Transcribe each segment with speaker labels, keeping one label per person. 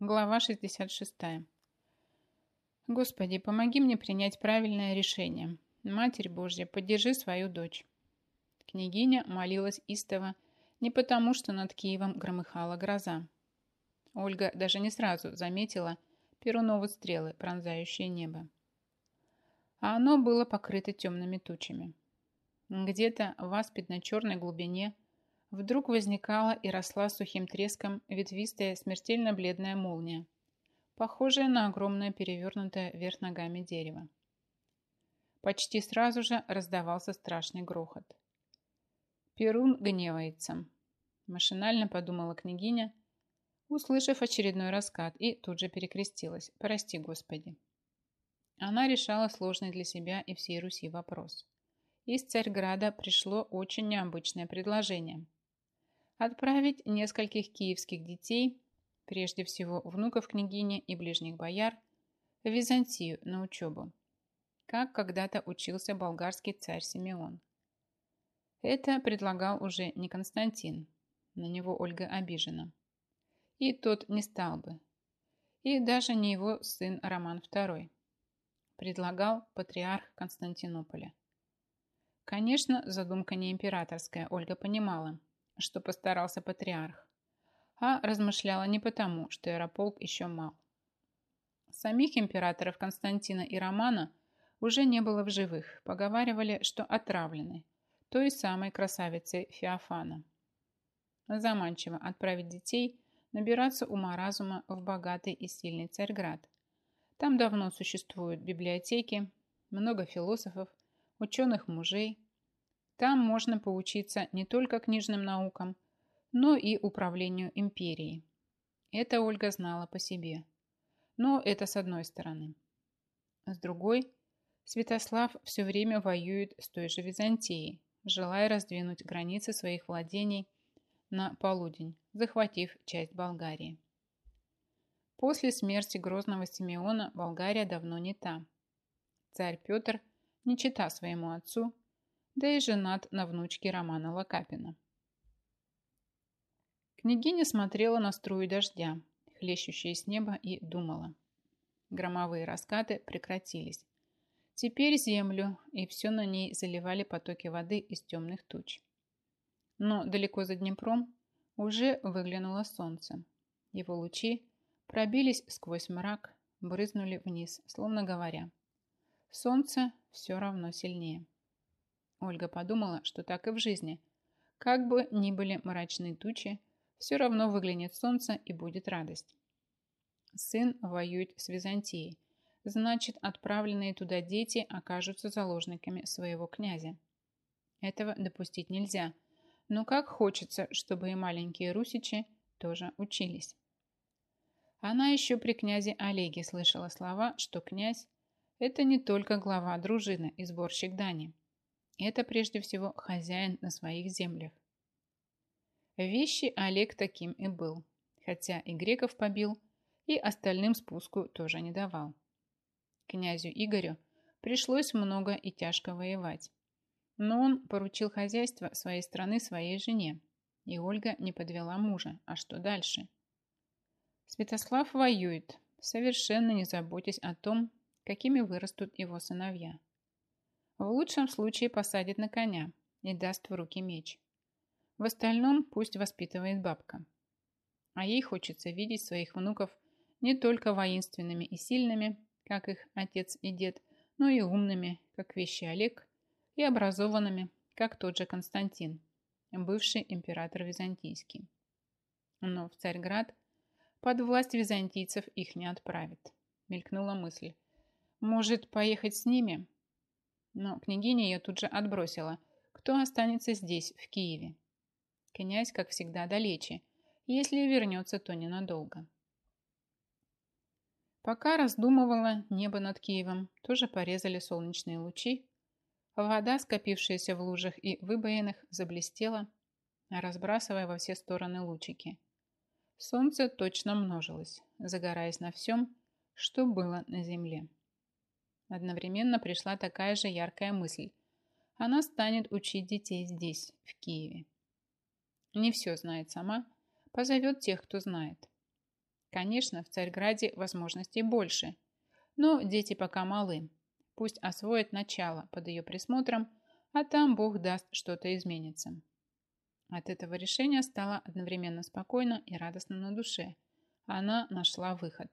Speaker 1: Глава 66. Господи, помоги мне принять правильное решение. Матерь Божья, поддержи свою дочь. Княгиня молилась истово не потому, что над Киевом громыхала гроза. Ольга даже не сразу заметила перуновые стрелы, пронзающие небо. А оно было покрыто темными тучами. Где-то в аспидно-черной глубине вдруг возникала и росла сухим треском ветвистая смертельно бледная молния, похожая на огромное перевернутое вверх ногами дерево. Почти сразу же раздавался страшный грохот. «Перун гневается», – машинально подумала княгиня, услышав очередной раскат, и тут же перекрестилась. «Прости, Господи». Она решала сложный для себя и всей Руси вопрос. Из Царьграда пришло очень необычное предложение – отправить нескольких киевских детей, прежде всего внуков княгини и ближних бояр, в Византию на учебу, как когда-то учился болгарский царь Симеон. Это предлагал уже не Константин, на него Ольга обижена. И тот не стал бы. И даже не его сын Роман II. Предлагал патриарх Константинополя. Конечно, задумка не императорская, Ольга понимала – что постарался патриарх, а размышляла не потому, что Ярополк еще мал. Самих императоров Константина и Романа уже не было в живых, поговаривали, что отравлены той самой красавицей Феофана. Заманчиво отправить детей набираться ума-разума в богатый и сильный Царьград. Там давно существуют библиотеки, много философов, ученых мужей, там можно поучиться не только книжным наукам, но и управлению империей. Это Ольга знала по себе. Но это с одной стороны. С другой, Святослав все время воюет с той же Византией, желая раздвинуть границы своих владений на полудень, захватив часть Болгарии. После смерти грозного Симеона Болгария давно не та. Царь Петр, не чита своему отцу, да и женат на внучке Романа Локапина. Княгиня смотрела на струю дождя, хлещущие с неба, и думала. Громовые раскаты прекратились. Теперь землю и все на ней заливали потоки воды из темных туч. Но далеко за Днепром уже выглянуло солнце. Его лучи пробились сквозь мрак, брызнули вниз, словно говоря, солнце все равно сильнее. Ольга подумала, что так и в жизни. Как бы ни были мрачные тучи, все равно выглянет солнце и будет радость. Сын воюет с Византией. Значит, отправленные туда дети окажутся заложниками своего князя. Этого допустить нельзя. Но как хочется, чтобы и маленькие русичи тоже учились. Она еще при князе Олеге слышала слова, что князь – это не только глава дружины и сборщик дани – это прежде всего хозяин на своих землях. Вещи Олег таким и был, хотя и греков побил, и остальным спуску тоже не давал. Князю Игорю пришлось много и тяжко воевать. Но он поручил хозяйство своей страны своей жене, и Ольга не подвела мужа. А что дальше? Святослав воюет, совершенно не заботясь о том, какими вырастут его сыновья. В лучшем случае посадит на коня и даст в руки меч. В остальном пусть воспитывает бабка. А ей хочется видеть своих внуков не только воинственными и сильными, как их отец и дед, но и умными, как вещи Олег, и образованными, как тот же Константин, бывший император византийский. Но в Царьград под власть византийцев их не отправит. Мелькнула мысль. Может, поехать с ними? Но княгиня ее тут же отбросила. Кто останется здесь, в Киеве? Князь, как всегда, далече. Если вернется, то ненадолго. Пока раздумывала, небо над Киевом тоже порезали солнечные лучи. Вода, скопившаяся в лужах и выбоинах, заблестела, разбрасывая во все стороны лучики. Солнце точно множилось, загораясь на всем, что было на земле. Одновременно пришла такая же яркая мысль. Она станет учить детей здесь, в Киеве. Не все знает сама, позовет тех, кто знает. Конечно, в Царьграде возможностей больше, но дети пока малы. Пусть освоят начало под ее присмотром, а там Бог даст, что-то изменится. От этого решения стало одновременно спокойно и радостно на душе. Она нашла выход.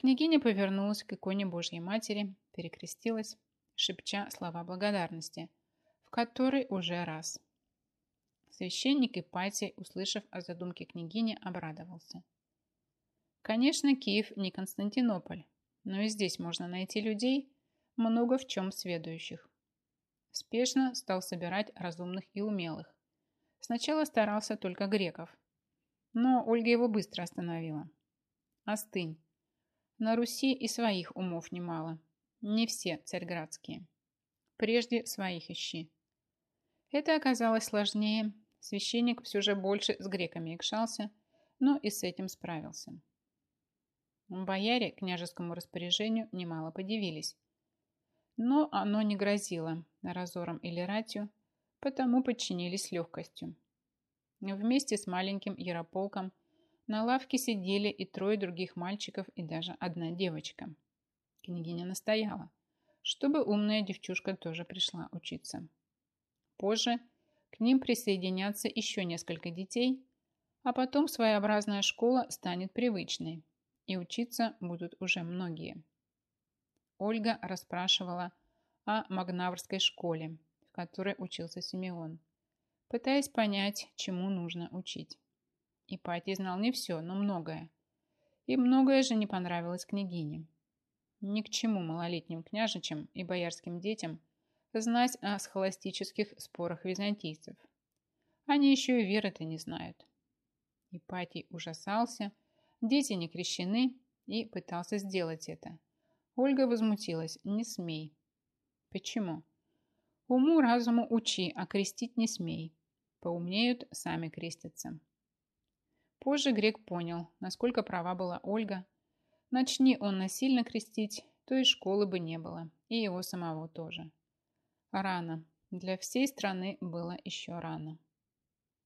Speaker 1: Княгиня повернулась к иконе Божьей Матери, перекрестилась, шепча слова благодарности, в которой уже раз. Священник Ипатий, услышав о задумке княгини, обрадовался. Конечно, Киев не Константинополь, но и здесь можно найти людей, много в чем сведущих. Спешно стал собирать разумных и умелых. Сначала старался только греков, но Ольга его быстро остановила. Остынь. На Руси и своих умов немало. Не все царьградские. Прежде своих ищи. Это оказалось сложнее. Священник все же больше с греками икшался, но и с этим справился. Бояре княжескому распоряжению немало подивились. Но оно не грозило разором или ратью, потому подчинились легкостью. Вместе с маленьким Ярополком на лавке сидели и трое других мальчиков, и даже одна девочка. Княгиня настояла, чтобы умная девчушка тоже пришла учиться. Позже к ним присоединятся еще несколько детей, а потом своеобразная школа станет привычной, и учиться будут уже многие. Ольга расспрашивала о Магнаврской школе, в которой учился Симеон, пытаясь понять, чему нужно учить. Ипатий знал не все, но многое. И многое же не понравилось княгине. Ни к чему малолетним княжичам и боярским детям знать о схоластических спорах византийцев. Они еще и веры-то не знают. Ипатий ужасался, Дети не крещены и пытался сделать это. Ольга возмутилась. Не смей. Почему? Уму разуму учи, а крестить не смей. Поумнеют, сами крестятся. Позже Грек понял, насколько права была Ольга. Начни он насильно крестить, то и школы бы не было, и его самого тоже. Рано. Для всей страны было еще рано.